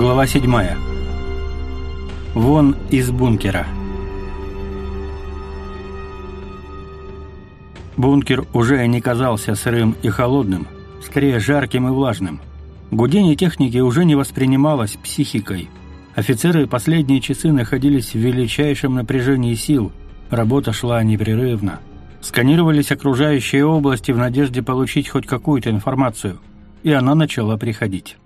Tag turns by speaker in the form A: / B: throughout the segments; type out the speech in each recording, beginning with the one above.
A: Глава 7. Вон из бункера. Бункер уже не казался сырым и холодным, скорее жарким и влажным. Гудение техники уже не воспринималось психикой. Офицеры последние часы находились в величайшем напряжении сил, работа шла непрерывно. Сканировались окружающие области в надежде получить хоть какую-то информацию, и она начала приходить.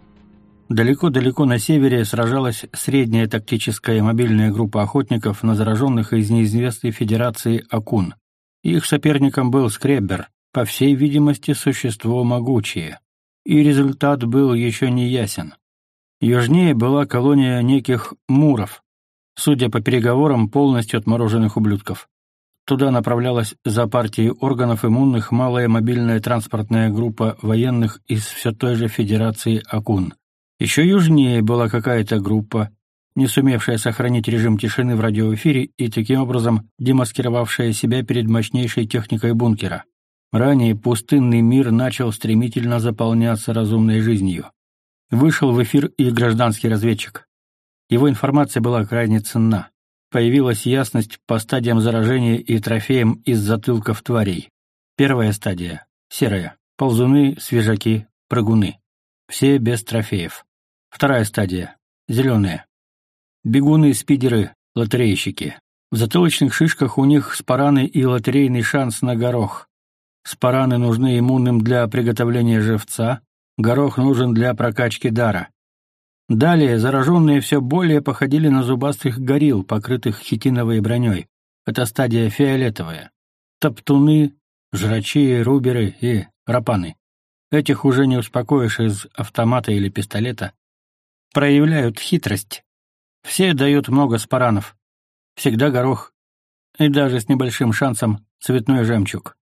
A: Далеко-далеко на севере сражалась средняя тактическая мобильная группа охотников на зараженных из неизвестной федерации Акун. Их соперником был Скреббер, по всей видимости, существо могучее. И результат был еще не ясен. Южнее была колония неких муров, судя по переговорам, полностью отмороженных ублюдков. Туда направлялась за партией органов иммунных малая мобильная транспортная группа военных из все той же Федерации Акун. Еще южнее была какая-то группа, не сумевшая сохранить режим тишины в радиоэфире и таким образом демаскировавшая себя перед мощнейшей техникой бункера. Ранее пустынный мир начал стремительно заполняться разумной жизнью. Вышел в эфир и гражданский разведчик. Его информация была крайне ценна. Появилась ясность по стадиям заражения и трофеям из затылков тварей. Первая стадия — серая. Ползуны, свежаки, прыгуны. Все без трофеев. Вторая стадия. Зеленые. Бегуны, спидеры, лотерейщики. В затылочных шишках у них спараны и лотерейный шанс на горох. Спараны нужны иммунным для приготовления живца, горох нужен для прокачки дара. Далее зараженные все более походили на зубастых горилл, покрытых хитиновой броней. Это стадия фиолетовая. Топтуны, жрачи, руберы и рапаны. Этих уже не успокоишь из автомата или пистолета. Проявляют хитрость. Все дают много спаранов. Всегда горох. И даже с небольшим шансом цветной жемчуг.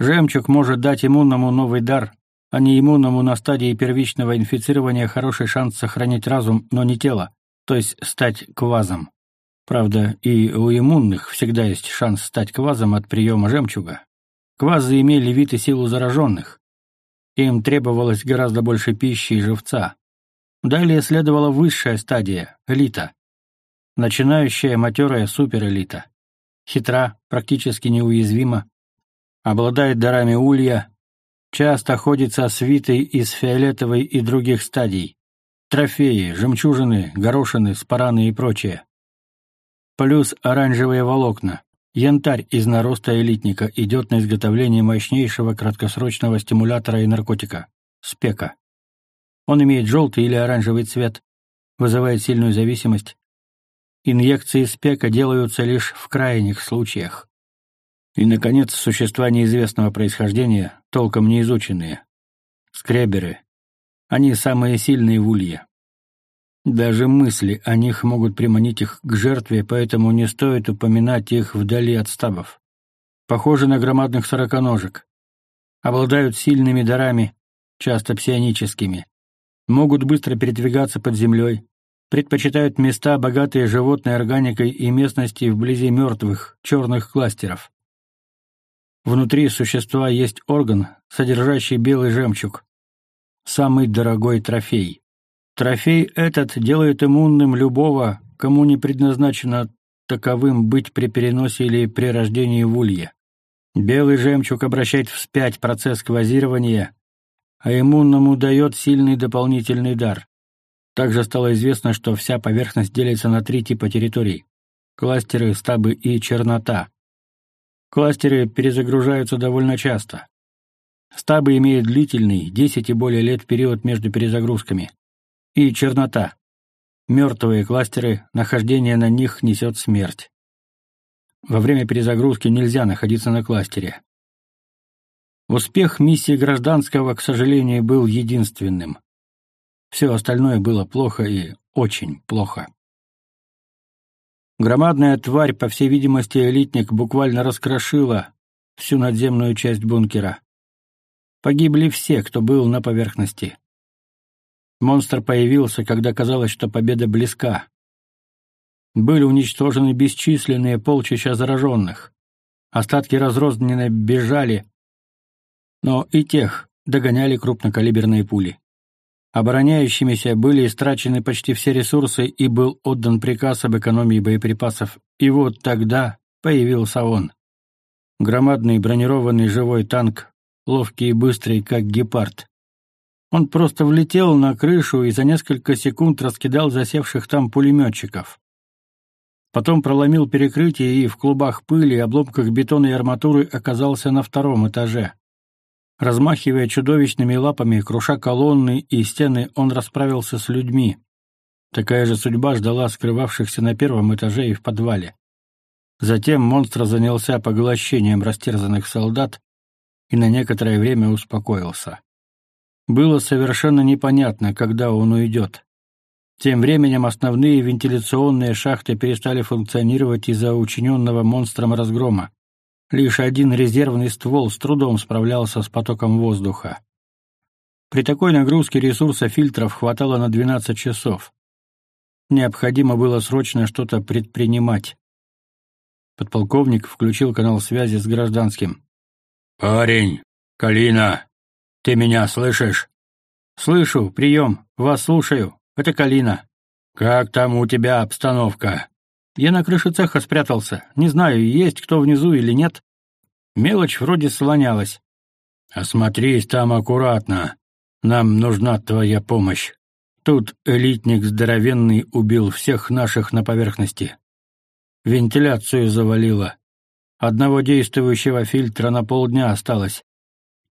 A: Жемчуг может дать иммунному новый дар, а не иммунному на стадии первичного инфицирования хороший шанс сохранить разум, но не тело, то есть стать квазом. Правда, и у иммунных всегда есть шанс стать квазом от приема жемчуга. Квазы имели вид и силу зараженных. Им требовалось гораздо больше пищи и живца. Далее следовала высшая стадия — элита. Начинающая матерая суперэлита. Хитра, практически неуязвима, обладает дарами улья, часто ходит со свитой из фиолетовой и других стадий. Трофеи, жемчужины, горошины, спараны и прочее. Плюс оранжевые волокна, Янтарь из нароста элитника идет на изготовление мощнейшего краткосрочного стимулятора и наркотика – спека. Он имеет желтый или оранжевый цвет, вызывает сильную зависимость. Инъекции спека делаются лишь в крайних случаях. И, наконец, существа неизвестного происхождения, толком не изученные. Скреберы. Они самые сильные в улье. Даже мысли о них могут приманить их к жертве, поэтому не стоит упоминать их вдали от стабов. Похожи на громадных сороконожек. Обладают сильными дарами, часто псионическими. Могут быстро передвигаться под землей. Предпочитают места, богатые животной органикой и местности вблизи мертвых, черных кластеров. Внутри существа есть орган, содержащий белый жемчуг. Самый дорогой трофей. Трофей этот делает иммунным любого, кому не предназначено таковым быть при переносе или при рождении в улье. Белый жемчуг обращает вспять процесс квазирования, а иммунному дает сильный дополнительный дар. Также стало известно, что вся поверхность делится на три типа территорий – кластеры, стабы и чернота. Кластеры перезагружаются довольно часто. Стабы имеют длительный, 10 и более лет период между перезагрузками и чернота. Мертвые кластеры, нахождение на них несет смерть. Во время перезагрузки нельзя находиться на кластере. Успех миссии гражданского, к сожалению, был единственным. Все остальное было плохо и очень плохо. Громадная тварь, по всей видимости, элитник, буквально раскрошила всю надземную часть бункера. Погибли все, кто был на поверхности. Монстр появился, когда казалось, что победа близка. Были уничтожены бесчисленные полчища зараженных. Остатки разрозненно бежали, но и тех догоняли крупнокалиберные пули. Обороняющимися были истрачены почти все ресурсы и был отдан приказ об экономии боеприпасов. И вот тогда появился он. Громадный бронированный живой танк, ловкий и быстрый, как гепард. Он просто влетел на крышу и за несколько секунд раскидал засевших там пулеметчиков. Потом проломил перекрытие и в клубах пыли и обломках бетона и арматуры оказался на втором этаже. Размахивая чудовищными лапами, круша колонны и стены, он расправился с людьми. Такая же судьба ждала скрывавшихся на первом этаже и в подвале. Затем монстр занялся поглощением растерзанных солдат и на некоторое время успокоился. Было совершенно непонятно, когда он уйдет. Тем временем основные вентиляционные шахты перестали функционировать из-за учиненного монстром разгрома. Лишь один резервный ствол с трудом справлялся с потоком воздуха. При такой нагрузке ресурса фильтров хватало на 12 часов. Необходимо было срочно что-то предпринимать. Подполковник включил канал связи с гражданским.
B: «Парень, Калина, ты меня слышишь?»
A: «Слышу, прием, вас слушаю. Это Калина».
B: «Как там у тебя обстановка?»
A: «Я на крыше цеха спрятался. Не знаю, есть кто внизу или нет. Мелочь вроде слонялась».
B: «Осмотрись там аккуратно. Нам нужна твоя помощь. Тут элитник здоровенный убил всех наших на поверхности. Вентиляцию завалило. Одного действующего фильтра на полдня осталось.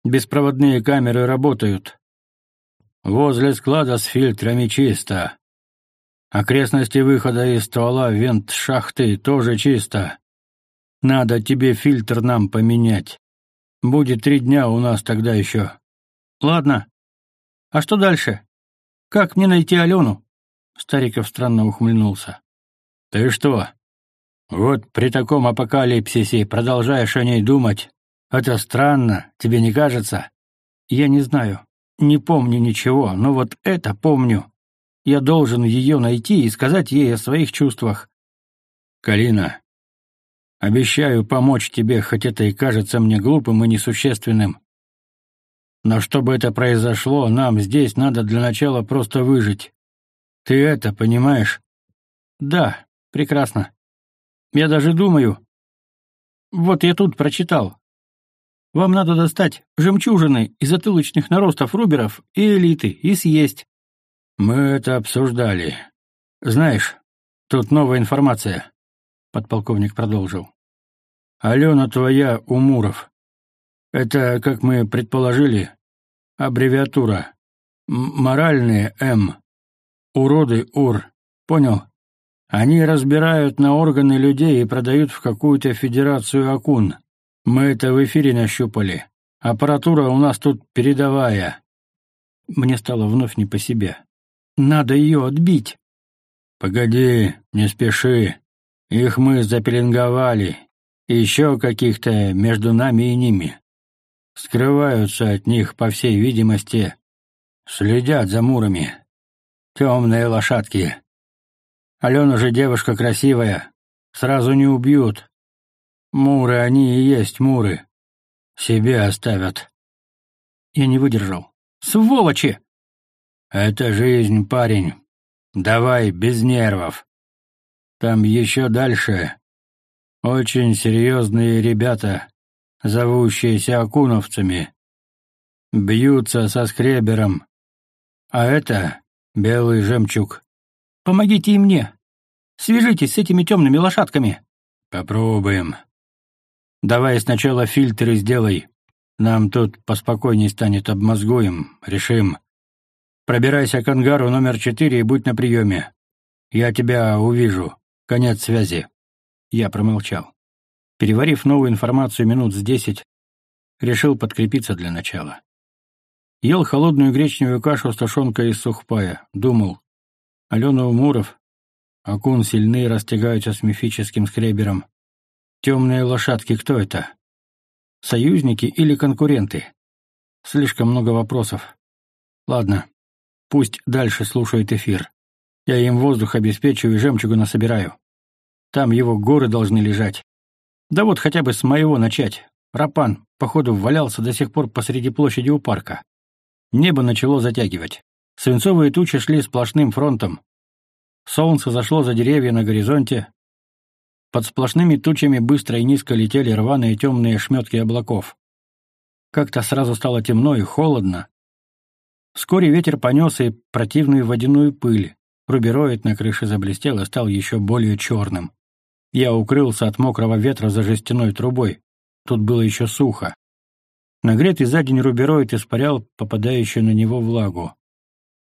B: Беспроводные камеры работают. Возле склада с фильтрами чисто. Окрестности выхода из ствола вент шахты тоже чисто. Надо тебе фильтр нам поменять. Будет три дня у нас тогда еще.
A: Ладно. А что дальше? Как мне найти Алену? Стариков странно ухмыльнулся.
B: Ты что? Вот при таком апокалипсисе продолжаешь о ней думать? Это странно, тебе не кажется?
A: Я не знаю. Не помню ничего, но вот это помню. Я должен ее найти и сказать ей о своих чувствах.
B: Калина, обещаю помочь тебе, хоть это и кажется мне глупым и несущественным. Но чтобы это произошло, нам здесь надо для начала просто выжить. Ты это понимаешь?
A: Да, прекрасно. Я даже думаю. Вот я тут прочитал. Вам надо достать жемчужины из затылочных наростов руберов и элиты и съесть.
B: Мы это обсуждали. Знаешь, тут новая информация. Подполковник продолжил. Алена твоя у Муров. Это, как мы предположили, аббревиатура. Моральные М. Уроды УР. Понял? Они разбирают на органы людей и продают в какую-то федерацию акун. Мы это в эфире нащупали. Аппаратура у нас тут передовая.
A: Мне стало вновь не по себе. Надо ее отбить.
B: Погоди, не спеши. Их мы запеленговали. Еще каких-то между нами и ними. Скрываются от них, по всей видимости. Следят за мурами. Темные лошадки. Алена же девушка красивая. Сразу не убьют. Муры они и есть муры. Себе оставят.
A: Я не выдержал. Сволочи!
B: Это жизнь, парень. Давай без нервов. Там еще дальше. Очень серьезные ребята, зовущиеся окуновцами. Бьются со скребером. А это белый жемчуг.
A: Помогите и мне. Свяжитесь с этими темными лошадками.
B: Попробуем. Давай сначала фильтры сделай. Нам тут поспокойней станет, обмозгуем, решим. Пробирайся к ангару номер четыре и будь на приеме. Я тебя увижу. Конец связи.
A: Я промолчал. Переварив новую информацию минут с десять, решил подкрепиться для начала. Ел холодную гречневую кашу с тушенкой из сухпая. Думал. Алена Умуров. Акун сильны растягаются с мифическим скребером. Темные лошадки кто это? Союзники или конкуренты? Слишком много вопросов. Ладно, пусть дальше слушает эфир. Я им воздух обеспечу и жемчугу насобираю. Там его горы должны лежать. Да вот хотя бы с моего начать. Рапан, походу, валялся до сих пор посреди площади у парка. Небо начало затягивать. Свинцовые тучи шли сплошным фронтом. Солнце зашло за деревья на горизонте. Под сплошными тучами быстро и низко летели рваные темные шметки облаков. Как-то сразу стало темно и холодно. Вскоре ветер понес и противную водяную пыль. Рубероид на крыше заблестел и стал еще более черным. Я укрылся от мокрого ветра за жестяной трубой. Тут было еще сухо. Нагретый за день рубероид испарял попадающую на него влагу.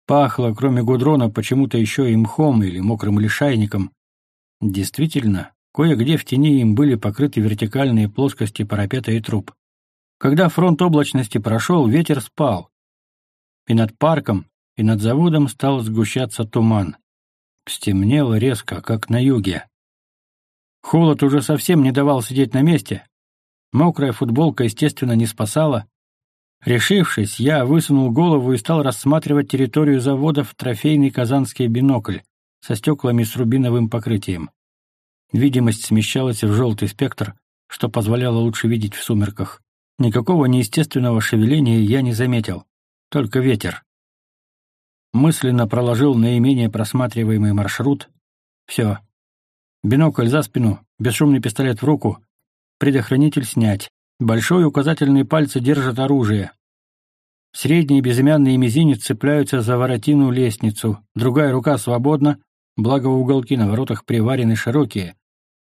A: Пахло, кроме гудрона, почему-то еще и мхом или мокрым лишайником. Действительно, кое-где в тени им были покрыты вертикальные плоскости парапета и труб. Когда фронт облачности прошел, ветер спал. И над парком, и над заводом стал сгущаться туман. Стемнело резко, как на юге. Холод уже совсем не давал сидеть на месте. Мокрая футболка, естественно, не спасала. Решившись, я высунул голову и стал рассматривать территорию завода в трофейный казанский бинокль со стеклами с рубиновым покрытием. Видимость смещалась в желтый спектр, что позволяло лучше видеть в сумерках. Никакого неестественного шевеления я не заметил, только ветер. Мысленно проложил наименее просматриваемый маршрут. Все. Бинокль за спину, бесшумный пистолет в руку, предохранитель снять. Большой указательный пальцы держат оружие. Средний безымянный мизинец цепляются за воротину лестницу, другая рука свободна, благо уголки на воротах приварены широкие.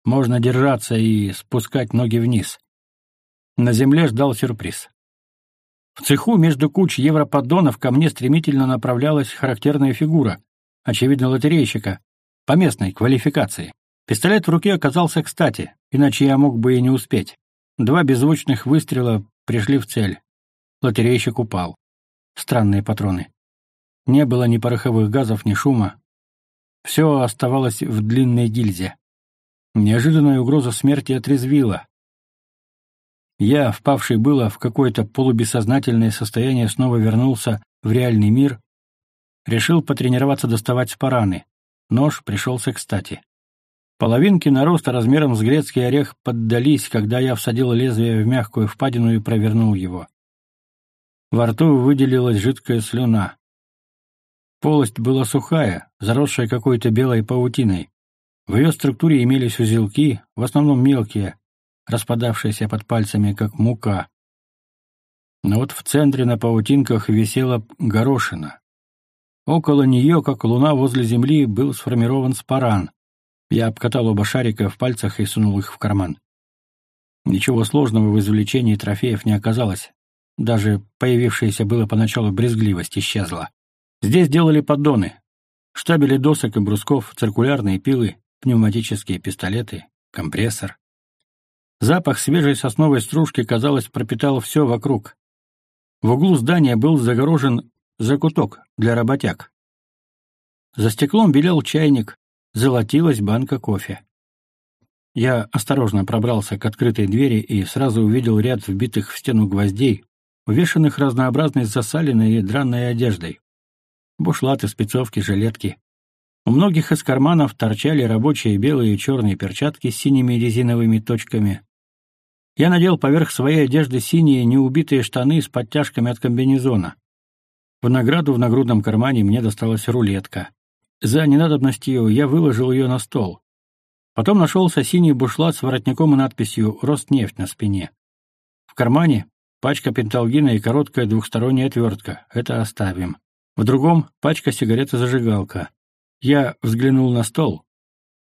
A: Можно держаться и спускать ноги вниз. На земле ждал сюрприз. В цеху между куч европоддонов ко мне стремительно направлялась характерная фигура, очевидно, лотерейщика, по местной квалификации. Пистолет в руке оказался кстати, иначе я мог бы и не успеть. Два беззвучных выстрела пришли в цель. Лотерейщик упал. Странные патроны. Не было ни пороховых газов, ни шума. Все оставалось в длинной гильзе. Неожиданная угроза смерти отрезвила. Я, впавший было в какое-то полубессознательное состояние, снова вернулся в реальный мир, решил потренироваться доставать спараны. Нож пришелся кстати. Половинки нароста размером с грецкий орех поддались, когда я всадил лезвие в мягкую впадину и провернул его. Во рту выделилась жидкая слюна. Полость была сухая, заросшая какой-то белой паутиной. В ее структуре имелись узелки, в основном мелкие, распадавшиеся под пальцами, как мука. Но вот в центре на паутинках висела горошина. Около нее, как луна возле земли, был сформирован спаран. Я обкатал оба шарика в пальцах и сунул их в карман. Ничего сложного в извлечении трофеев не оказалось. Даже появившаяся было поначалу брезгливость исчезла. Здесь делали поддоны. Штабели досок и брусков, циркулярные пилы, пневматические пистолеты, компрессор. Запах свежей сосновой стружки, казалось, пропитал все вокруг. В углу здания был загорожен закуток для работяг. За стеклом белел чайник, золотилась банка кофе. Я осторожно пробрался к открытой двери и сразу увидел ряд вбитых в стену гвоздей, увешанных разнообразной засаленной и дранной одеждой. Бушлаты, спецовки, жилетки. У многих из карманов торчали рабочие белые и черные перчатки с синими резиновыми точками. Я надел поверх своей одежды синие неубитые штаны с подтяжками от комбинезона. В награду в нагрудном кармане мне досталась рулетка. За ненадобностью я выложил ее на стол. Потом нашелся синий бушлат с воротником и надписью «Ростнефть» на спине. В кармане пачка пенталгина и короткая двухсторонняя отвертка. Это оставим. В другом — пачка сигарет и зажигалка. Я взглянул на стол.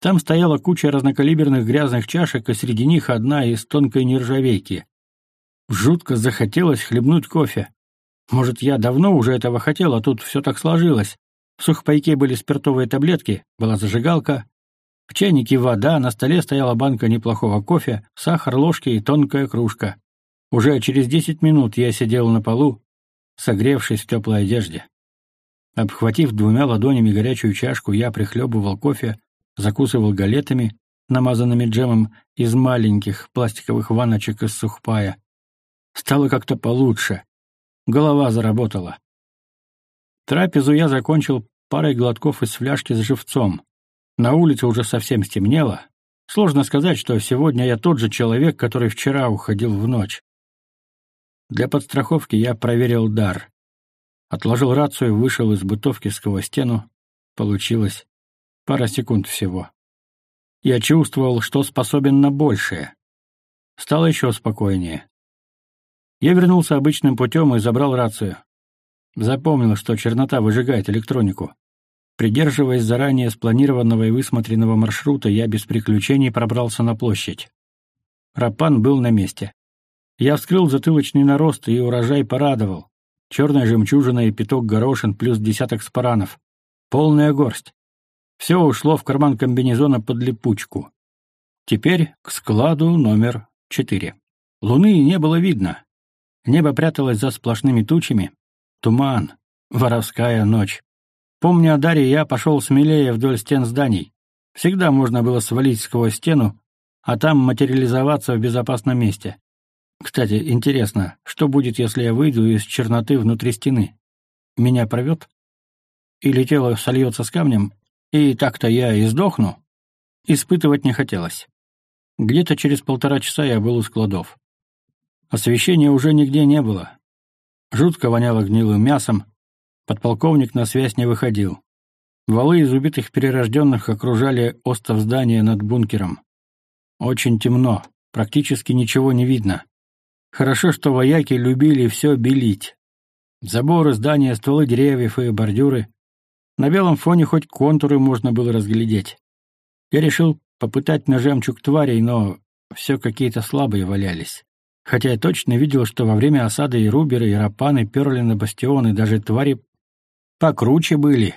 A: Там стояла куча разнокалиберных грязных чашек, и среди них одна из тонкой нержавейки. Жутко захотелось хлебнуть кофе. Может, я давно уже этого хотел, а тут все так сложилось. В сухпайке были спиртовые таблетки, была зажигалка. В чайнике вода, на столе стояла банка неплохого кофе, сахар, ложки и тонкая кружка. Уже через десять минут я сидел на полу, согревшись в теплой одежде. Обхватив двумя ладонями горячую чашку, я прихлебывал кофе, закусывал галетами, намазанными джемом из маленьких пластиковых ваночек из сухпая. Стало как-то получше. Голова заработала. Трапезу я закончил парой глотков из фляжки с живцом. На улице уже совсем стемнело. Сложно сказать, что сегодня я тот же человек, который вчера уходил в ночь. Для подстраховки я проверил дар. Отложил рацию, вышел из бытовки сквозь стену. Получилось пара секунд всего. Я чувствовал, что способен на большее. Стало еще спокойнее. Я вернулся обычным путем и забрал рацию. Запомнил, что чернота выжигает электронику. Придерживаясь заранее спланированного и высмотренного маршрута, я без приключений пробрался на площадь. Рапан был на месте. Я вскрыл затылочный нарост, и урожай порадовал. Черная жемчужина и пяток горошин плюс десяток спаранов. Полная горсть. Все ушло в карман комбинезона под липучку. Теперь к складу номер четыре. Луны не было видно. Небо пряталось за сплошными тучами. Туман. Воровская ночь. Помня о Дарье, я пошел смелее вдоль стен зданий. Всегда можно было свалить сквозь стену, а там материализоваться в безопасном месте. Кстати, интересно, что будет, если я выйду из черноты внутри стены? Меня провет? Или тело сольется с камнем, и так-то я и сдохну? Испытывать не хотелось. Где-то через полтора часа я был у складов. Освещения уже нигде не было. Жутко воняло гнилым мясом. Подполковник на связь не выходил. Валы из убитых перерожденных окружали остов здания над бункером. Очень темно, практически ничего не видно. Хорошо, что вояки любили все белить. Заборы, здания, стволы деревьев и бордюры. На белом фоне хоть контуры можно было разглядеть. Я решил попытать на жемчуг тварей, но все какие-то слабые валялись хотя я точно видел, что во время осады и руберы, и рапаны перли на бастионы, даже твари покруче были.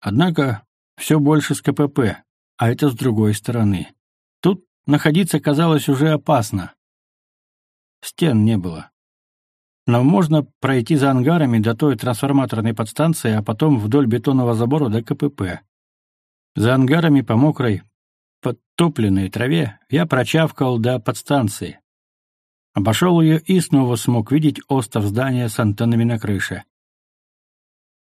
A: Однако все больше с КПП, а это с другой стороны. Тут находиться казалось уже опасно. Стен не было. Но можно пройти за ангарами до той трансформаторной подстанции, а потом вдоль бетонного забора до КПП. За ангарами по мокрой, подтопленной траве я прочавкал до подстанции. Обошел ее и снова смог видеть остов здания с антеннами на крыше.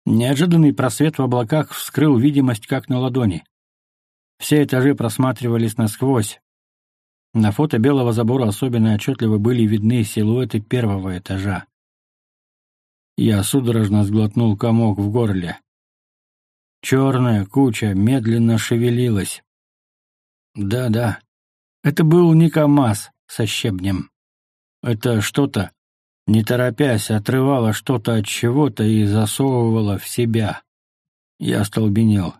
A: Неожиданный просвет в облаках вскрыл видимость как на ладони. Все этажи просматривались насквозь. На фото белого забора особенно отчетливо были видны силуэты первого этажа. Я судорожно сглотнул комок в горле. Черная куча медленно шевелилась. Да-да, это был не КамАЗ со щебнем. Это что-то, не торопясь, отрывало что-то от чего-то и засовывало в себя. Я остолбенел.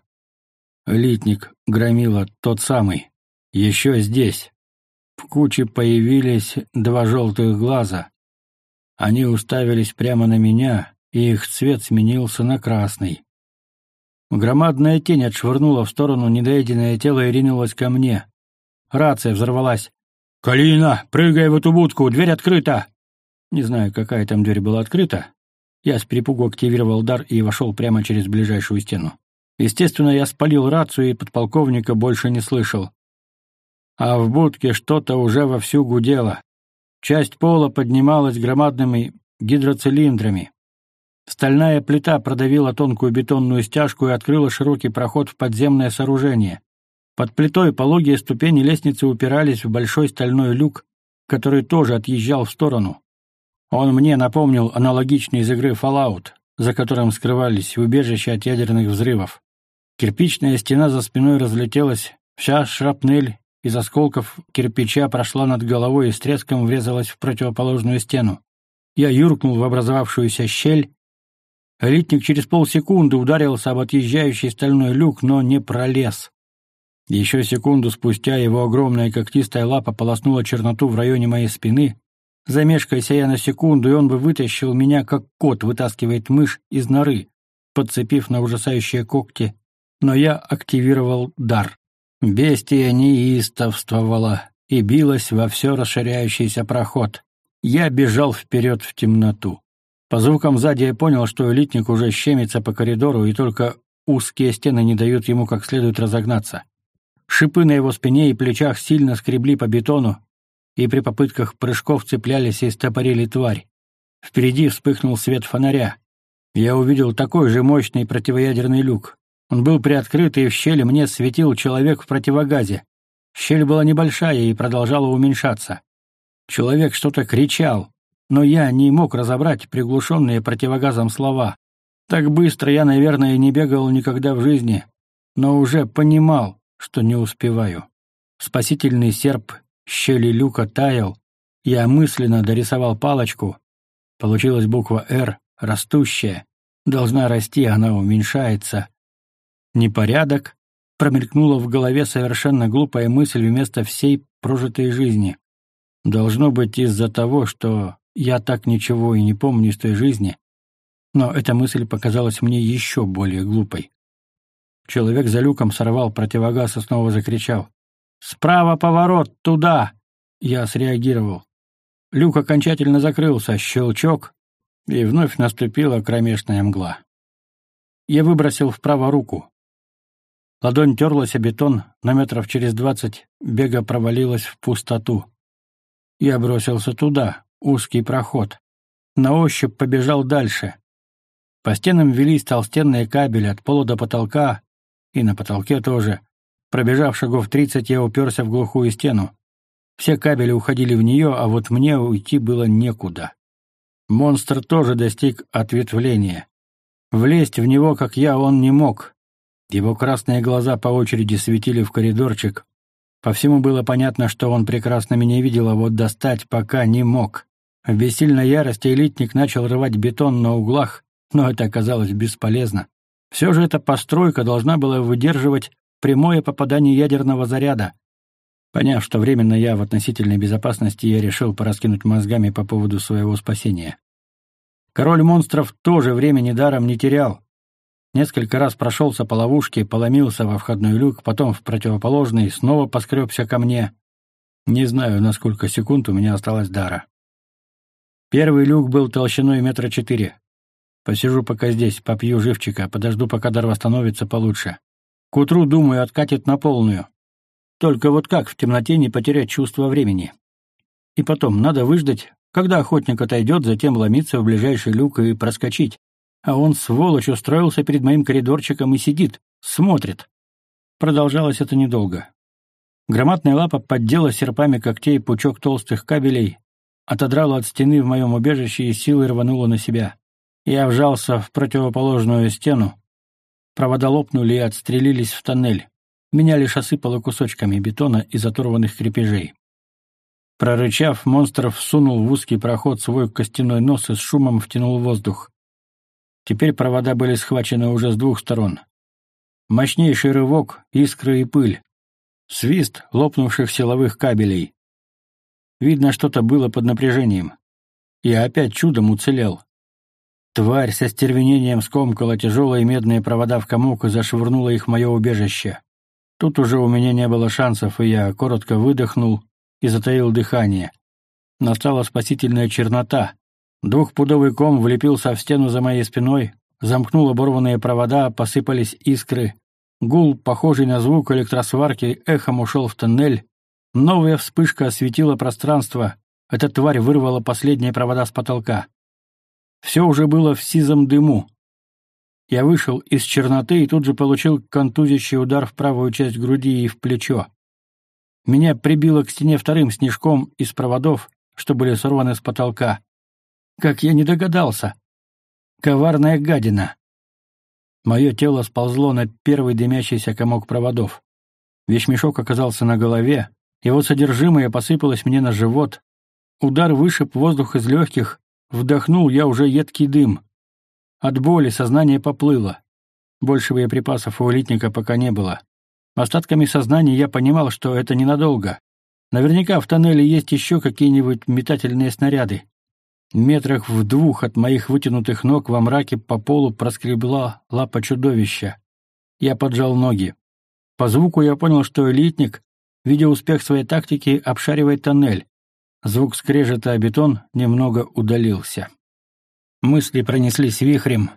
A: Литник громила тот самый. Еще здесь. В куче появились два желтых глаза. Они уставились прямо на меня, и их цвет сменился на красный. Громадная тень отшвырнула в сторону недоеденное тело и ринулась ко мне. Рация взорвалась. «Калина, прыгай в эту будку, дверь открыта!» Не знаю, какая там дверь была открыта. Я с перепугу активировал дар и вошел прямо через ближайшую стену. Естественно, я спалил рацию и подполковника больше не слышал. А в будке что-то уже вовсю гудело. Часть пола поднималась громадными гидроцилиндрами. Стальная плита продавила тонкую бетонную стяжку и открыла широкий проход в подземное сооружение. Под плитой пологие ступени лестницы упирались в большой стальной люк, который тоже отъезжал в сторону. Он мне напомнил аналогичный из игры Fallout, за которым скрывались убежища от ядерных взрывов. Кирпичная стена за спиной разлетелась, вся шрапнель из осколков кирпича прошла над головой и с треском врезалась в противоположную стену. Я юркнул в образовавшуюся щель. Элитник через полсекунды ударился об отъезжающий стальной люк, но не пролез. Еще секунду спустя его огромная когтистая лапа полоснула черноту в районе моей спины. Замешкайся я на секунду, и он бы вытащил меня, как кот вытаскивает мышь из норы, подцепив на ужасающие когти. Но я активировал дар. Бестия неистовствовала и билась во все расширяющийся проход. Я бежал вперед в темноту. По звукам сзади я понял, что элитник уже щемится по коридору, и только узкие стены не дают ему как следует разогнаться. Шипы на его спине и плечах сильно скребли по бетону, и при попытках прыжков цеплялись и стопорили тварь. Впереди вспыхнул свет фонаря. Я увидел такой же мощный противоядерный люк. Он был приоткрыт, и в щели мне светил человек в противогазе. Щель была небольшая и продолжала уменьшаться. Человек что-то кричал. но я не мог разобрать приглушенные противогазом слова. Так быстро я, наверное, не бегал никогда в жизни, но уже понимал, что не успеваю. Спасительный серп щели люка таял, я мысленно дорисовал палочку. Получилась буква «Р», растущая. Должна расти, она уменьшается. Непорядок. Промелькнула в голове совершенно глупая мысль вместо всей прожитой жизни. Должно быть из-за того, что я так ничего и не помню из той жизни, но эта мысль показалась мне еще более глупой. Человек за люком сорвал противогаз и снова закричал. «Справа поворот! Туда!» Я среагировал. Люк окончательно закрылся, щелчок, и вновь наступила кромешная мгла. Я выбросил вправо руку. Ладонь терлась о бетон, на метров через двадцать бега провалилась в пустоту. Я бросился туда, узкий проход. На ощупь побежал дальше. По стенам велись толстенные кабели от пола до потолка, и на потолке тоже. Пробежав шагов тридцать, я уперся в глухую стену. Все кабели уходили в нее, а вот мне уйти было некуда. Монстр тоже достиг ответвления. Влезть в него, как я, он не мог. Его красные глаза по очереди светили в коридорчик. По всему было понятно, что он прекрасно меня видел, а вот достать пока не мог. В бессильной ярости элитник начал рвать бетон на углах, но это оказалось бесполезно. Все же эта постройка должна была выдерживать прямое попадание ядерного заряда. Поняв, что временно я в относительной безопасности, я решил пораскинуть мозгами по поводу своего спасения. Король монстров тоже времени даром не терял. Несколько раз прошелся по ловушке, поломился во входной люк, потом в противоположный, снова поскребся ко мне. Не знаю, на сколько секунд у меня осталось дара. Первый люк был толщиной метра четыре. Посижу пока здесь, попью живчика, подожду, пока дар восстановится получше. К утру, думаю, откатит на полную. Только вот как в темноте не потерять чувство времени? И потом, надо выждать, когда охотник отойдет, затем ломиться в ближайший люк и проскочить. А он, сволочь, устроился перед моим коридорчиком и сидит, смотрит. Продолжалось это недолго. Громадная лапа поддела серпами когтей пучок толстых кабелей, отодрала от стены в моем убежище и силой рванула на себя. Я вжался в противоположную стену. Провода лопнули и отстрелились в тоннель. Меня лишь осыпало кусочками бетона из оторванных крепежей. Прорычав, монстр всунул в узкий проход свой костяной нос и с шумом втянул воздух. Теперь провода были схвачены уже с двух сторон. Мощнейший рывок, искры и пыль. Свист лопнувших силовых кабелей. Видно, что-то было под напряжением. Я опять чудом уцелел. Тварь со стервенением скомкала тяжелые медные провода в комок и зашвырнула их в мое убежище. Тут уже у меня не было шансов, и я коротко выдохнул и затаил дыхание. Настала спасительная чернота. Двухпудовый ком влепился в стену за моей спиной, замкнул оборванные провода, посыпались искры. Гул, похожий на звук электросварки, эхом ушел в тоннель. Новая вспышка осветила пространство. Эта тварь вырвала последние провода с потолка. Все уже было в сизом дыму. Я вышел из черноты и тут же получил контузящий удар в правую часть груди и в плечо. Меня прибило к стене вторым снежком из проводов, что были сорваны с потолка. Как я не догадался! Коварная гадина! Мое тело сползло на первый дымящийся комок проводов. Вещмешок оказался на голове, его содержимое посыпалось мне на живот. Удар вышиб воздух из легких, вдохнул я уже едкий дым. От боли сознание поплыло. Больше боеприпасов у элитника пока не было. Остатками сознания я понимал, что это ненадолго. Наверняка в тоннеле есть еще какие-нибудь метательные снаряды. Метрах в двух от моих вытянутых ног во мраке по полу проскребла лапа чудовища. Я поджал ноги. По звуку я понял, что элитник, видя успех своей тактики, обшаривает тоннель. Звук скрежета о бетон немного удалился. Мысли пронеслись вихрем.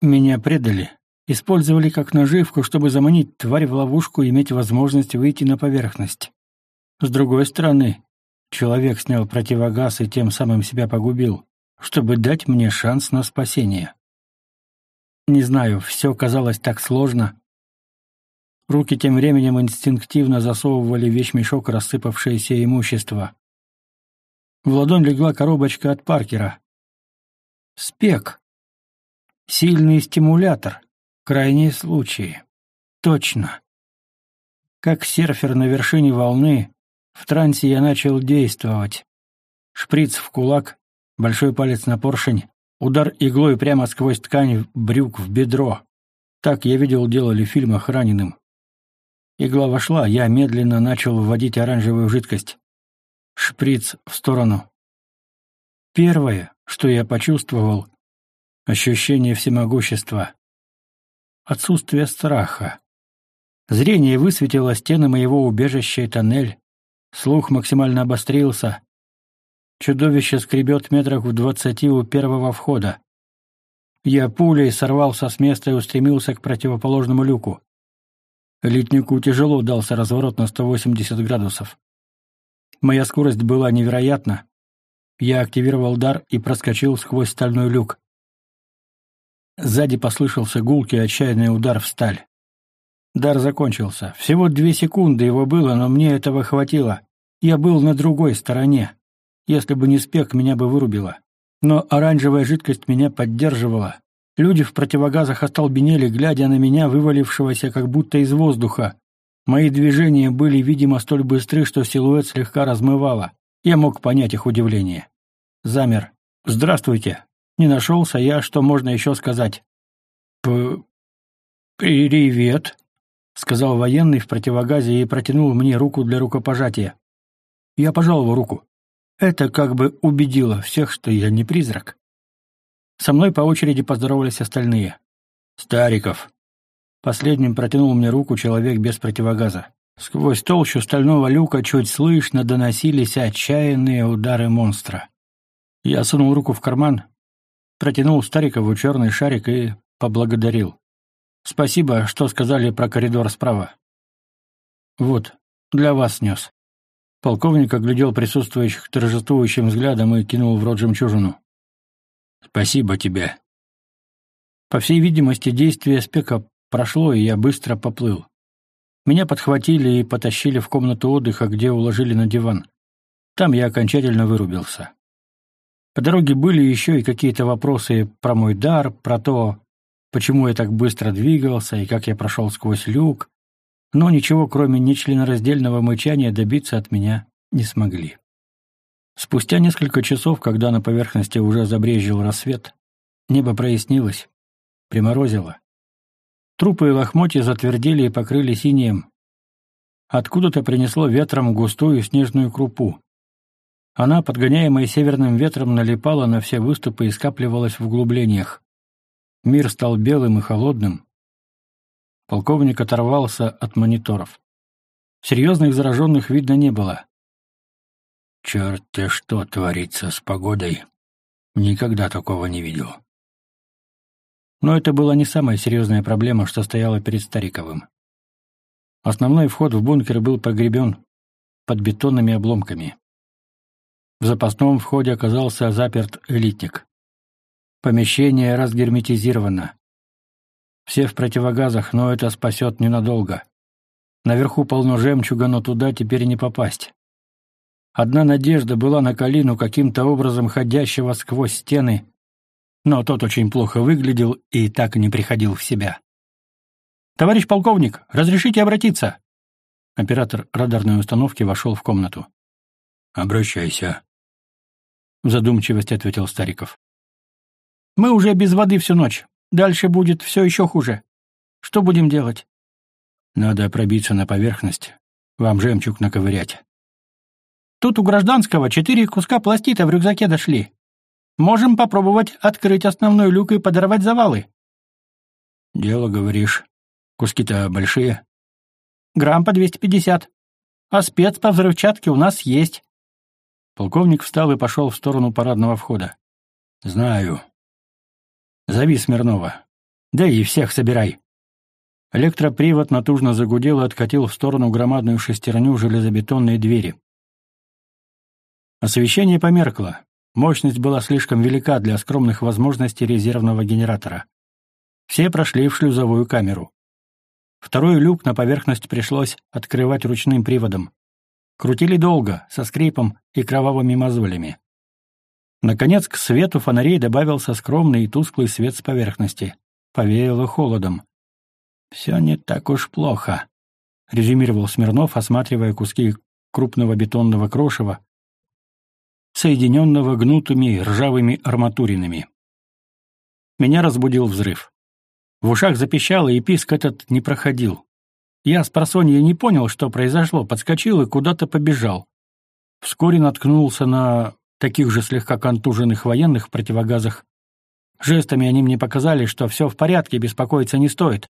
A: Меня предали. Использовали как наживку, чтобы заманить тварь в ловушку и иметь возможность выйти на поверхность. С другой стороны, человек снял противогаз и тем самым себя погубил, чтобы дать мне шанс на спасение. Не знаю, все казалось так сложно. Руки тем временем инстинктивно засовывали в вещмешок рассыпавшееся имущество. В ладонь легла коробочка от Паркера. Спек. Сильный стимулятор. Крайние случаи. Точно. Как серфер на вершине волны, в трансе я начал действовать. Шприц в кулак, большой палец на поршень, удар иглой прямо сквозь ткань брюк в бедро. Так я видел делали в фильмах раненым. Игла вошла, я медленно начал вводить оранжевую жидкость. Шприц в сторону. Первое, что я почувствовал — ощущение всемогущества. Отсутствие страха. Зрение высветило стены моего убежища и тоннель. Слух максимально обострился. Чудовище скребет метрах в двадцати у первого входа. Я пулей сорвался с места и устремился к противоположному люку. Литнику тяжело дался разворот на 180 градусов. Моя скорость была невероятна. Я активировал дар и проскочил сквозь стальной люк. Сзади послышался гулкий отчаянный удар в сталь. Дар закончился. Всего две секунды его было, но мне этого хватило. Я был на другой стороне. Если бы не спек, меня бы вырубило. Но оранжевая жидкость меня поддерживала. Люди в противогазах остолбенели, глядя на меня, вывалившегося как будто из воздуха. Мои движения были, видимо, столь быстры, что силуэт слегка размывало. Я мог понять их удивление. Замер. «Здравствуйте». Не нашелся я, что можно еще сказать. «П... привет», — сказал военный в противогазе и протянул мне руку для рукопожатия. Я пожал его руку. Это как бы убедило всех, что я не призрак. Со мной по очереди поздоровались остальные. «Стариков». Последним протянул мне руку человек без противогаза. Сквозь толщу стального люка чуть слышно доносились отчаянные удары монстра. Я сунул руку в карман, протянул Старикову черный шарик и поблагодарил. «Спасибо, что сказали про коридор справа». «Вот, для вас снес». Полковник оглядел присутствующих торжествующим взглядом и кинул в рот жемчужину. «Спасибо тебе». По всей видимости, действие спека прошло, и я быстро поплыл. Меня подхватили и потащили в комнату отдыха, где уложили на диван. Там я окончательно вырубился. По дороге были еще и какие-то вопросы про мой дар, про то, почему я так быстро двигался и как я прошел сквозь люк, но ничего, кроме нечленораздельного мычания, добиться от меня не смогли. Спустя несколько часов, когда на поверхности уже забрезжил рассвет, небо прояснилось, приморозило. Трупы и лохмотья затвердели и покрыли синим. Откуда-то принесло ветром густую снежную крупу. Она, подгоняемая северным ветром, налипала на все выступы и скапливалась в углублениях. Мир стал белым и холодным. Полковник оторвался от мониторов. Серьезных зараженных видно не было. «Черт-те что творится с погодой! Никогда такого не видел!» Но это была не самая серьезная проблема, что стояла перед Стариковым. Основной вход в бункер был погребен под бетонными обломками. В запасном входе оказался заперт элитник. Помещение разгерметизировано. Все в противогазах, но это спасет ненадолго. Наверху полно жемчуга, но туда теперь не попасть. Одна надежда была на Калину, каким-то образом ходящего сквозь стены, но тот очень плохо выглядел и так и не приходил в себя. «Товарищ полковник, разрешите обратиться?» Оператор радарной установки вошел в комнату. «Обращайся», — в задумчивости ответил Стариков. «Мы уже без воды всю ночь. Дальше будет все еще хуже. Что будем делать?» «Надо пробиться на поверхность. Вам жемчуг наковырять». «Тут у гражданского четыре куска пластита в рюкзаке дошли. Можем попробовать открыть основной люк и подорвать завалы. Дело, говоришь. Куски-то большие. Грамм по 250. А спец по взрывчатке у нас есть. Полковник встал и пошел в сторону парадного входа. Знаю. Зови Смирнова. Да и всех собирай. Электропривод натужно загудел и откатил в сторону громадную шестерню железобетонной двери. Освещение померкло. Мощность была слишком велика для скромных возможностей резервного генератора. Все прошли в шлюзовую камеру. Второй люк на поверхность пришлось открывать ручным приводом. Крутили долго, со скрипом и кровавыми мозолями. Наконец, к свету фонарей добавился скромный и тусклый свет с поверхности. Повеяло холодом. «Все не так уж плохо», — резюмировал Смирнов, осматривая куски крупного бетонного крошева, соединенного гнутыми ржавыми арматуринами. Меня разбудил взрыв. В ушах запищало, и писк этот не проходил. Я с просонья не понял, что произошло, подскочил и куда-то побежал. Вскоре наткнулся на таких же слегка контуженных военных в противогазах. Жестами они мне показали, что все в порядке, беспокоиться не стоит.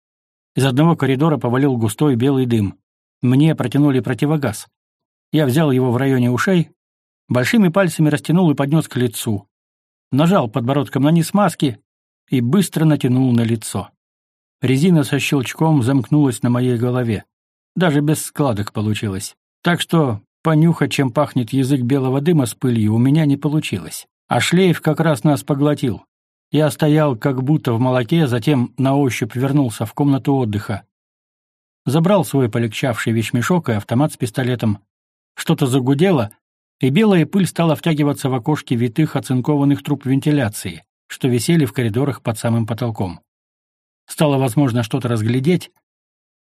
A: Из одного коридора повалил густой белый дым. Мне протянули противогаз. Я взял его в районе ушей, большими пальцами растянул и поднес к лицу. Нажал подбородком на низ маски и быстро натянул на лицо. Резина со щелчком замкнулась на моей голове. Даже без складок получилось. Так что понюхать, чем пахнет язык белого дыма с пылью, у меня не получилось. А шлейф как раз нас поглотил. Я стоял как будто в молоке, затем на ощупь вернулся в комнату отдыха. Забрал свой полегчавший вещмешок и автомат с пистолетом. Что-то загудело, и белая пыль стала втягиваться в окошки витых оцинкованных труб вентиляции, что висели в коридорах под самым потолком. Стало возможно что-то разглядеть.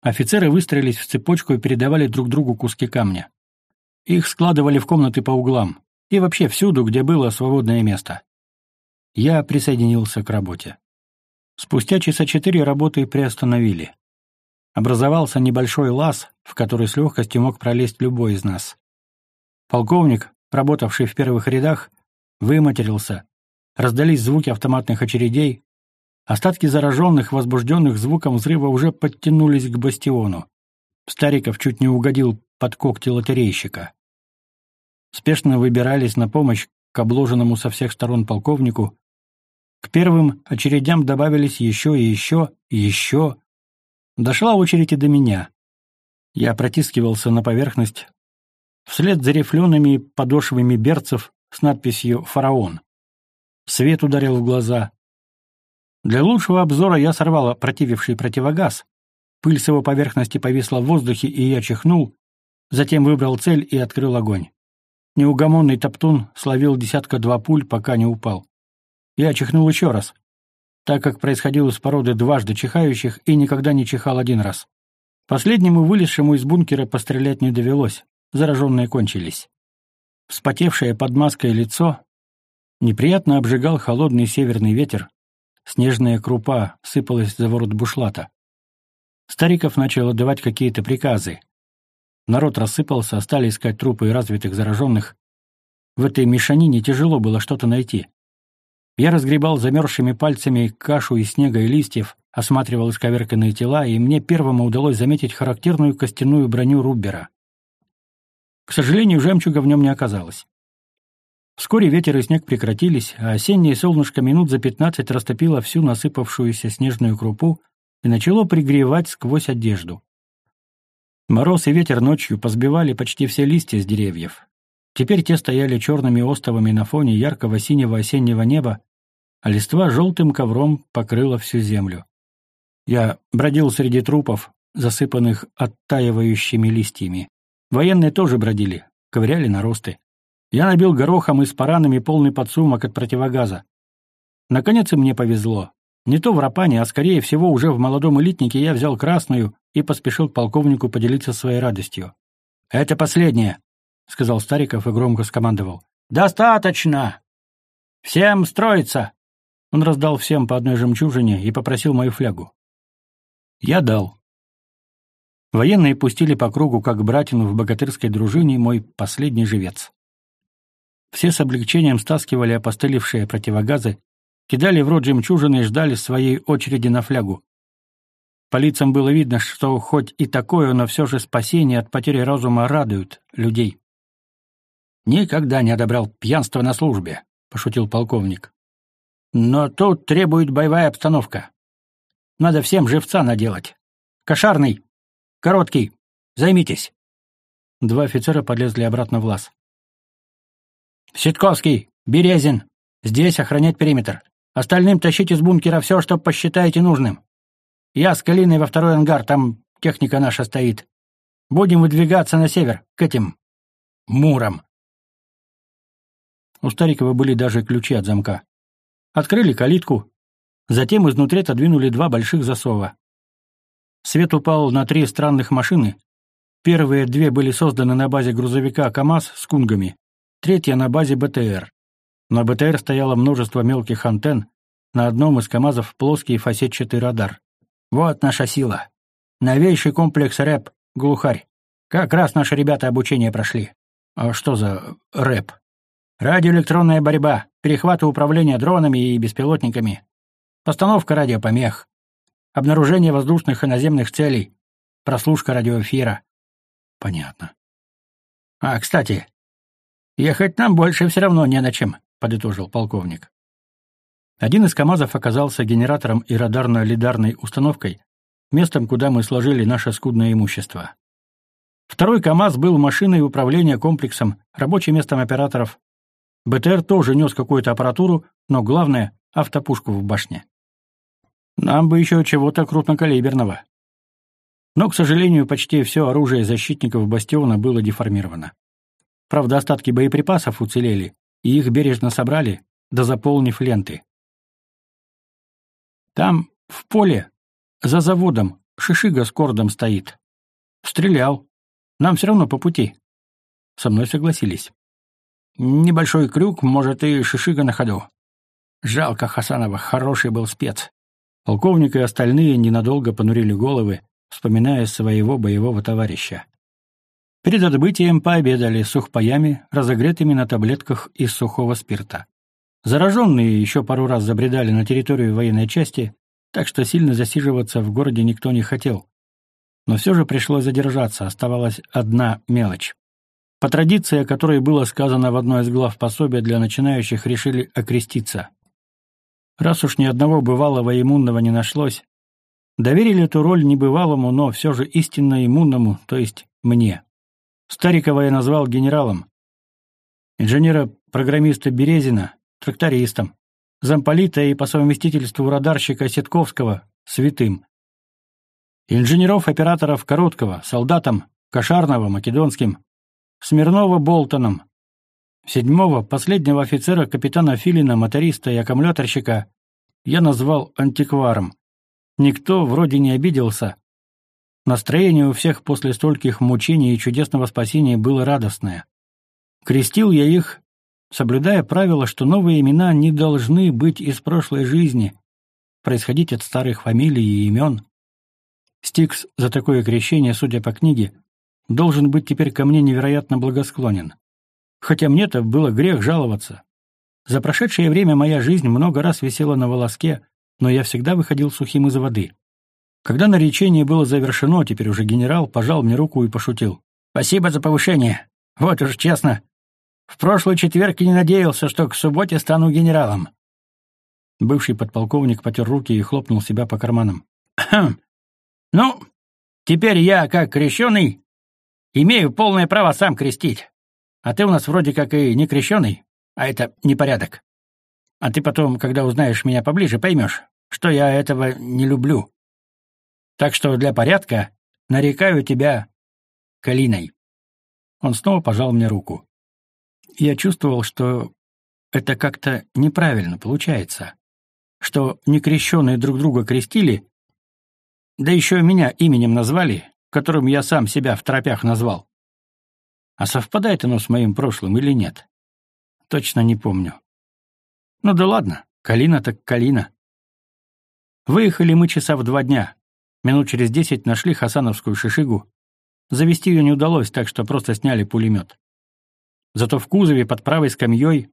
A: Офицеры выстроились в цепочку и передавали друг другу куски камня. Их складывали в комнаты по углам и вообще всюду, где было свободное место. Я присоединился к работе. Спустя часа четыре работы приостановили. Образовался небольшой лаз, в который с легкостью мог пролезть любой из нас. Полковник, работавший в первых рядах, выматерился. Раздались звуки автоматных очередей. Остатки зараженных, возбужденных звуком взрыва, уже подтянулись к бастиону. Стариков чуть не угодил под когти лотерейщика. Спешно выбирались на помощь к обложенному со всех сторон полковнику, к первым очередям добавились еще и еще и еще. Дошла очередь и до меня. Я протискивался на поверхность вслед за рифлеными подошвами берцев с надписью «Фараон». Свет ударил в глаза. Для лучшего обзора я сорвал протививший противогаз. Пыль с его поверхности повисла в воздухе, и я чихнул, затем выбрал цель и открыл огонь. Неугомонный топтун словил десятка-два пуль, пока не упал. Я чихнул еще раз, так как происходило с породы дважды чихающих и никогда не чихал один раз. Последнему вылезшему из бункера пострелять не довелось, зараженные кончились. Вспотевшее под маской лицо неприятно обжигал холодный северный ветер, снежная крупа сыпалась за ворот бушлата. Стариков начал отдавать какие-то приказы. Народ рассыпался, стали искать трупы развитых зараженных. В этой мешанине тяжело было что-то найти. Я разгребал замерзшими пальцами кашу из снега и листьев, осматривал исковерканные тела, и мне первому удалось заметить характерную костяную броню Руббера. К сожалению, жемчуга в нем не оказалось. Вскоре ветер и снег прекратились, а осеннее солнышко минут за пятнадцать растопило всю насыпавшуюся снежную крупу и начало пригревать сквозь одежду. Мороз и ветер ночью позбивали почти все листья с деревьев. Теперь те стояли черными остовами на фоне яркого синего осеннего неба, а листва желтым ковром покрыла всю землю. Я бродил среди трупов, засыпанных оттаивающими листьями. Военные тоже бродили, ковыряли наросты. Я набил горохом и с паранами полный подсумок от противогаза. Наконец и мне повезло. Не то в Рапане, а скорее всего уже в молодом элитнике я взял красную и поспешил к полковнику поделиться своей радостью. «Это последнее», — сказал Стариков и громко скомандовал. «Достаточно! Всем строиться!» Он раздал всем по одной жемчужине и попросил мою флягу. Я дал. Военные пустили по кругу, как братину в богатырской дружине, мой последний живец. Все с облегчением стаскивали опостылевшие противогазы, кидали в рот жемчужины и ждали своей очереди на флягу. По лицам было видно, что хоть и такое, но все же спасение от потери разума радует людей. Никогда не одобрял пьянство на службе, пошутил полковник. Но тут требует боевая обстановка. Надо всем живца наделать. Кошарный, короткий, займитесь. Два офицера подлезли обратно в лаз. Ситковский, Березин, здесь охранять периметр. Остальным тащить из бункера все, что посчитаете нужным. Я с Калиной во второй ангар, там техника наша стоит. Будем выдвигаться на север, к этим, Муром. У Старикова были даже ключи от замка. Открыли калитку, затем изнутри отодвинули два больших засова. Свет упал на три странных машины. Первые две были созданы на базе грузовика КАМАЗ с кунгами, третья на базе БТР. На БТР стояло множество мелких антенн, на одном из КАМАЗов плоский фасетчатый радар. Вот наша сила. Новейший комплекс РЭП, глухарь. Как раз наши ребята обучение прошли. А что за РЭП? Радиоэлектронная борьба, перехват и управление дронами и беспилотниками. Постановка радиопомех. Обнаружение воздушных и наземных целей. Прослушка радиоэфира. Понятно. А, кстати, ехать нам больше все равно не на чем, подытожил полковник. Один из КАМАЗов оказался генератором и радарно-лидарной установкой, местом, куда мы сложили наше скудное имущество. Второй КАМАЗ был машиной управления комплексом, рабочим местом операторов. БТР тоже нес какую-то аппаратуру, но главное — автопушку в башне. Нам бы еще чего-то крупнокалиберного. Но, к сожалению, почти все оружие защитников бастиона было деформировано. Правда, остатки боеприпасов уцелели, и их бережно собрали, да заполнив ленты. Там, в поле, за заводом, шишига с кордом стоит. Стрелял. Нам все равно по пути. Со мной согласились. Небольшой крюк, может, и шишига на ходу. Жалко Хасанова, хороший был спец. Полковник и остальные ненадолго понурили головы, вспоминая своего боевого товарища. Перед отбытием пообедали сухпаями, разогретыми на таблетках из сухого спирта. Зараженные еще пару раз забредали на территорию военной части, так что сильно засиживаться в городе никто не хотел. Но все же пришлось задержаться, оставалась одна мелочь. По традиции, о которой было сказано в одной из глав пособия для начинающих, решили окреститься. Раз уж ни одного бывалого иммунного не нашлось, доверили эту роль небывалому, но все же истинно иммунному, то есть мне. Старикова я назвал генералом. Инженера-программиста Березина трактористом, замполита и по совместительству радарщика Сетковского святым. Инженеров-операторов Короткого, солдатам Кошарного, Македонским, Смирнова Болтоном, седьмого, последнего офицера капитана Филина, моториста и аккумуляторщика я назвал антикваром. Никто вроде не обиделся. Настроение у всех после стольких мучений и чудесного спасения было радостное. Крестил я их соблюдая правило, что новые имена не должны быть из прошлой жизни, происходить от старых фамилий и имен. Стикс за такое крещение, судя по книге, должен быть теперь ко мне невероятно благосклонен. Хотя мне-то было грех жаловаться. За прошедшее время моя жизнь много раз висела на волоске, но я всегда выходил сухим из воды. Когда наречение было завершено, теперь уже генерал пожал мне руку и пошутил. «Спасибо за повышение. Вот уж честно, в прошлый четверг не надеялся, что к субботе стану генералом. Бывший подполковник потер руки и хлопнул себя по карманам. «Хм. «Ну, теперь я, как крещеный, имею полное право сам крестить. А ты у нас вроде как и не крещеный, а это непорядок. А ты потом, когда узнаешь меня поближе, поймешь, что я этого не люблю. Так что для порядка нарекаю тебя Калиной». Он снова пожал мне руку я чувствовал, что это как-то неправильно получается, что некрещенные друг друга крестили, да еще меня именем назвали, которым я сам себя в тропях назвал. А совпадает оно с моим прошлым или нет? Точно не помню. Ну да ладно, Калина так Калина. Выехали мы часа в два дня. Минут через десять нашли Хасановскую шишигу. Завести ее не удалось, так что просто сняли пулемет. Зато в кузове под правой скамьей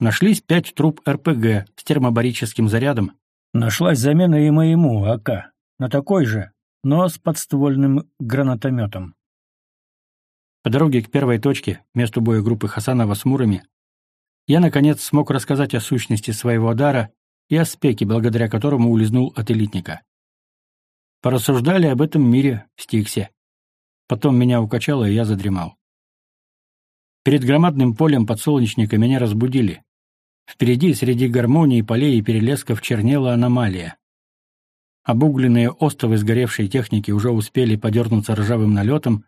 A: нашлись пять труб РПГ с термобарическим зарядом. Нашлась замена и моему АК, на такой же, но с подствольным гранатометом. По дороге к первой точке, месту боя группы Хасанова с Мурами, я, наконец, смог рассказать о сущности своего дара и о спеке, благодаря которому улизнул от элитника. Порассуждали об этом мире Стиксе. Потом меня укачало, и я задремал. Перед громадным полем подсолнечника меня разбудили. Впереди, среди гармонии полей и перелесков, чернела аномалия. Обугленные остовы сгоревшей техники уже успели подернуться ржавым налетом,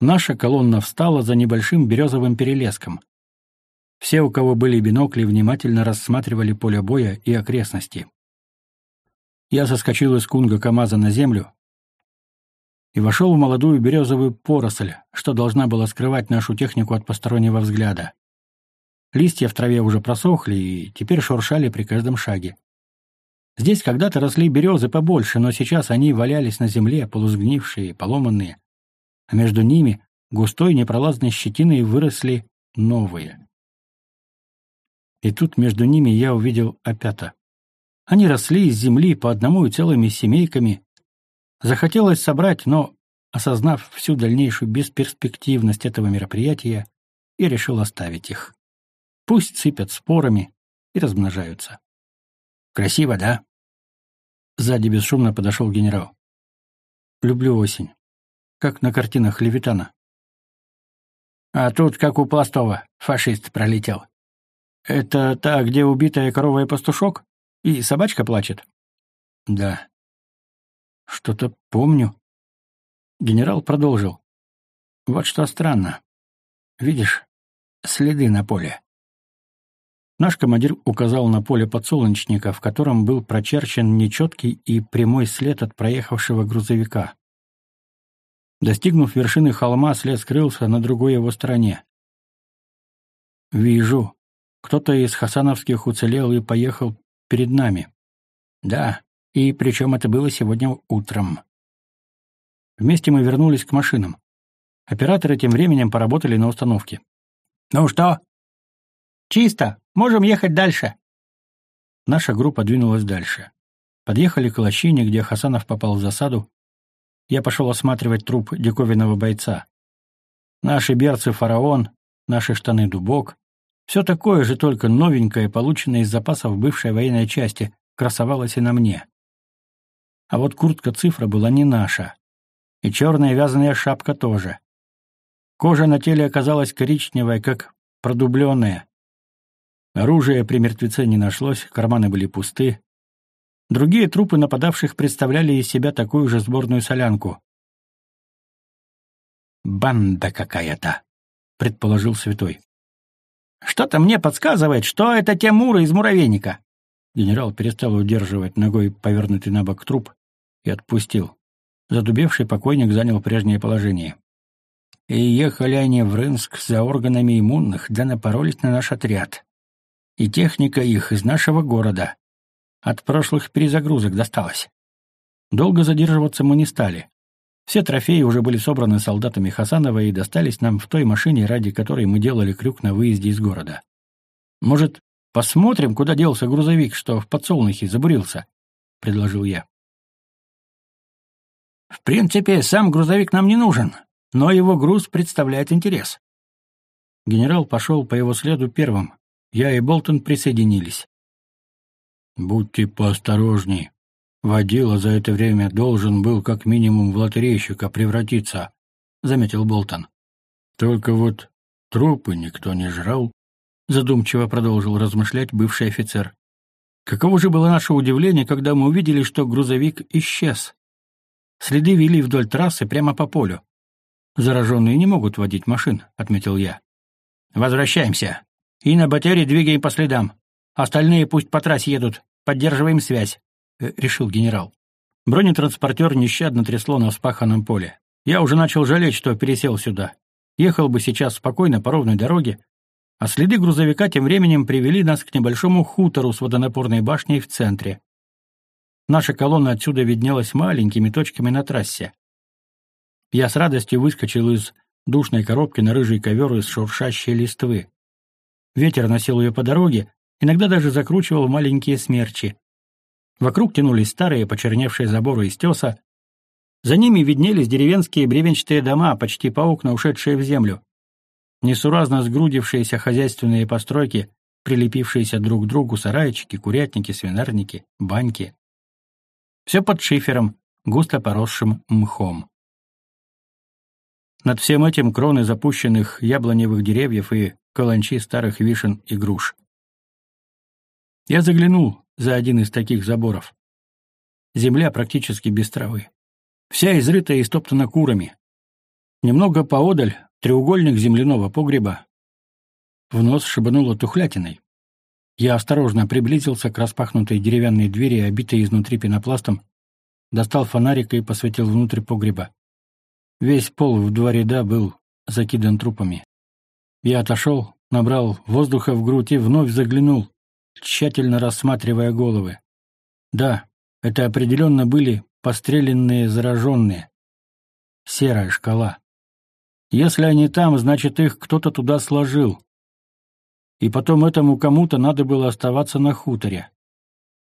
A: Наша колонна встала за небольшим березовым перелеском. Все, у кого были бинокли, внимательно рассматривали поле боя и окрестности. Я соскочил из кунга КамАЗа на землю и вошел в молодую березовую поросль, что должна была скрывать нашу технику от постороннего взгляда. Листья в траве уже просохли и теперь шуршали при каждом шаге. Здесь когда-то росли березы побольше, но сейчас они валялись на земле, полусгнившие, поломанные, а между ними густой непролазной щетиной выросли новые. И тут между ними я увидел опята. Они росли из земли по одному и целыми семейками. Захотелось собрать, но, осознав всю дальнейшую бесперспективность этого мероприятия, я решил оставить их. Пусть сыпят спорами и размножаются. Красиво, да? Сзади бесшумно подошел генерал. Люблю осень. Как на картинах Левитана. А тут, как у Пластова, фашист пролетел. Это та, где убитая корова и пастушок? И собачка плачет? Да. Что-то помню. Генерал продолжил. Вот что странно. Видишь, следы на поле. Наш командир указал на поле подсолнечника, в котором был прочерчен нечеткий и прямой след от проехавшего грузовика. Достигнув вершины холма, след скрылся на другой его стороне. «Вижу. Кто-то из хасановских уцелел и поехал перед нами. Да, и причем это было сегодня утром». Вместе мы вернулись к машинам. Операторы тем временем поработали на установке. «Ну что?» «Чисто. Можем ехать дальше». Наша группа двинулась дальше. Подъехали к лощине, где Хасанов попал в засаду. Я пошел осматривать труп диковинного бойца. Наши берцы «Фараон», наши штаны «Дубок». Все такое же, только новенькое, полученное из запасов бывшей военной части, красовалось и на мне. А вот куртка-цифра была не наша. И черная вязаная шапка тоже. Кожа на теле оказалась коричневая, как продубленная. Оружия при мертвеце не нашлось, карманы были пусты. Другие трупы нападавших представляли из себя такую же сборную солянку. «Банда какая-то», — предположил святой. «Что-то мне подсказывает, что это те муры из муравейника». Генерал перестал удерживать ногой повернутый на бок труп и отпустил. Задубевший покойник занял прежнее положение. И ехали они в Рынск за органами иммунных, да напоролись на наш отряд и техника их из нашего города. От прошлых перезагрузок досталось. Долго задерживаться мы не стали. Все трофеи уже были собраны солдатами Хасанова и достались нам в той машине, ради которой мы делали крюк на выезде из города. Может, посмотрим, куда делся грузовик, что в подсолнухе забурился? — предложил я. В принципе, сам грузовик нам не нужен, но его груз представляет интерес. Генерал пошел по его следу первым, я и Болтон присоединились. «Будьте поосторожней. Водила за это время должен был как минимум в лотерейщика превратиться», — заметил Болтон. «Только вот трупы никто не жрал», — задумчиво продолжил размышлять бывший офицер. Каково же было наше удивление, когда мы увидели, что грузовик исчез. Следы вели вдоль трассы прямо по полю. «Зараженные не могут водить машин», — отметил я. «Возвращаемся», и на батаре двигаем по следам. Остальные пусть по трассе едут. Поддерживаем связь», решил генерал. Бронетранспортер нещадно трясло на вспаханном поле. Я уже начал жалеть, что пересел сюда. Ехал бы сейчас спокойно по ровной дороге, а следы грузовика тем временем привели нас к небольшому хутору с водонапорной башней в центре. Наша колонна отсюда виднелась маленькими точками на трассе. Я с радостью выскочил из душной коробки на рыжий ковер из шуршащей листвы. Ветер носил ее по дороге, иногда даже закручивал маленькие смерчи. Вокруг тянулись старые почерневшие заборы из теса. За ними виднелись деревенские бревенчатые дома, почти по окна ушедшие в землю. Несуразно сгрудившиеся хозяйственные постройки, прилепившиеся друг к другу сарайчики, курятники, свинарники, баньки. Все под шифером, густо поросшим мхом. Над всем этим кроны запущенных яблоневых деревьев и каланчи старых вишен и груш. Я заглянул за один из таких заборов. Земля практически без травы. Вся изрытая и стоптана курами. Немного поодаль треугольник земляного погреба. В нос шибануло тухлятиной. Я осторожно приблизился к распахнутой деревянной двери, обитой изнутри пенопластом, достал фонарик и посветил внутрь погреба. Весь пол в два ряда был закидан трупами. Я отошел, набрал воздуха в грудь и вновь заглянул, тщательно рассматривая головы. Да, это определенно были постреленные зараженные. Серая шкала. Если они там, значит, их кто-то туда сложил. И потом этому кому-то надо было оставаться на хуторе.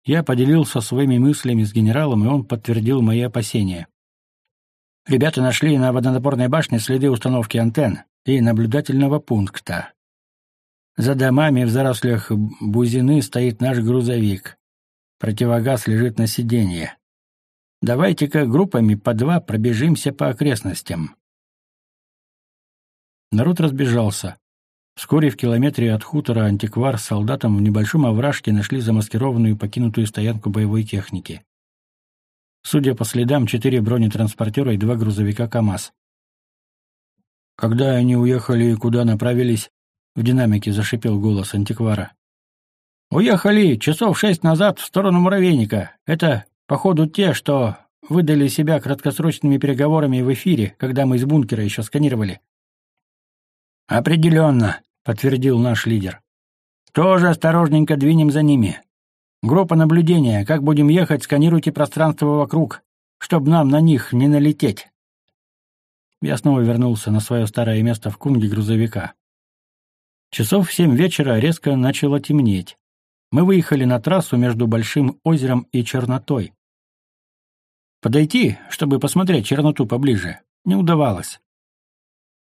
A: Я поделился своими мыслями с генералом, и он подтвердил мои опасения. Ребята нашли на водонапорной башне следы установки антенн и наблюдательного пункта. За домами в зарослях бузины стоит наш грузовик. Противогаз лежит на сиденье. Давайте-ка группами по два пробежимся по окрестностям. Народ разбежался. Вскоре в километре от хутора антиквар с солдатом в небольшом овражке нашли замаскированную покинутую стоянку боевой техники. Судя по следам, четыре бронетранспортера и два грузовика КАМАЗ. Когда они уехали и куда направились, в динамике зашипел голос антиквара. «Уехали часов шесть назад в сторону муравейника. Это, походу, те, что выдали себя краткосрочными переговорами в эфире, когда мы из бункера еще сканировали. «Определенно», — подтвердил наш лидер. «Тоже осторожненько двинем за ними. Группа наблюдения. Как будем ехать, сканируйте пространство вокруг, чтобы нам на них не налететь». Я снова вернулся на свое старое место в кунге грузовика. Часов в семь вечера резко начало темнеть. Мы выехали на трассу между Большим озером и Чернотой. Подойти, чтобы посмотреть черноту поближе, не удавалось.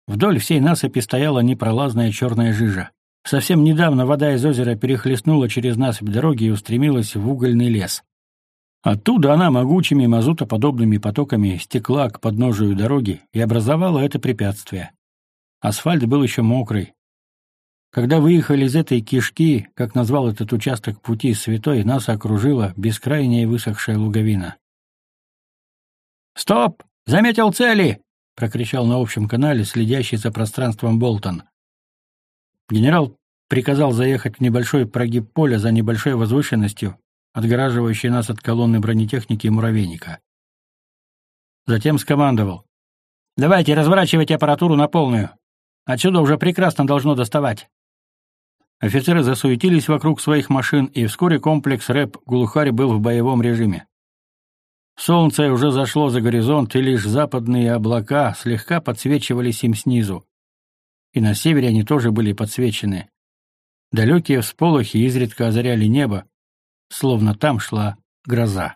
A: Вдоль всей насыпи стояла непролазная черная жижа. Совсем недавно вода из озера перехлестнула через насыпь дороги и устремилась в угольный лес. Оттуда она могучими мазутоподобными потоками стекла к подножию дороги и образовала это препятствие. Асфальт был еще мокрый. Когда выехали из этой кишки, как назвал этот участок пути святой, нас окружила бескрайняя высохшая луговина. «Стоп! Заметил цели!» — прокричал на общем канале, следящий за пространством Болтон. Генерал приказал заехать в небольшой прогиб поля за небольшой возвышенностью, отгораживающей нас от колонны бронетехники и муравейника. Затем скомандовал. «Давайте, разворачивайте аппаратуру на полную. Отсюда уже прекрасно должно доставать». Офицеры засуетились вокруг своих машин, и вскоре комплекс рэп «Глухарь» был в боевом режиме. Солнце уже зашло за горизонт, и лишь западные облака слегка подсвечивались им снизу. И на севере они тоже были подсвечены. Далекие всполохи изредка озаряли небо, словно там шла гроза.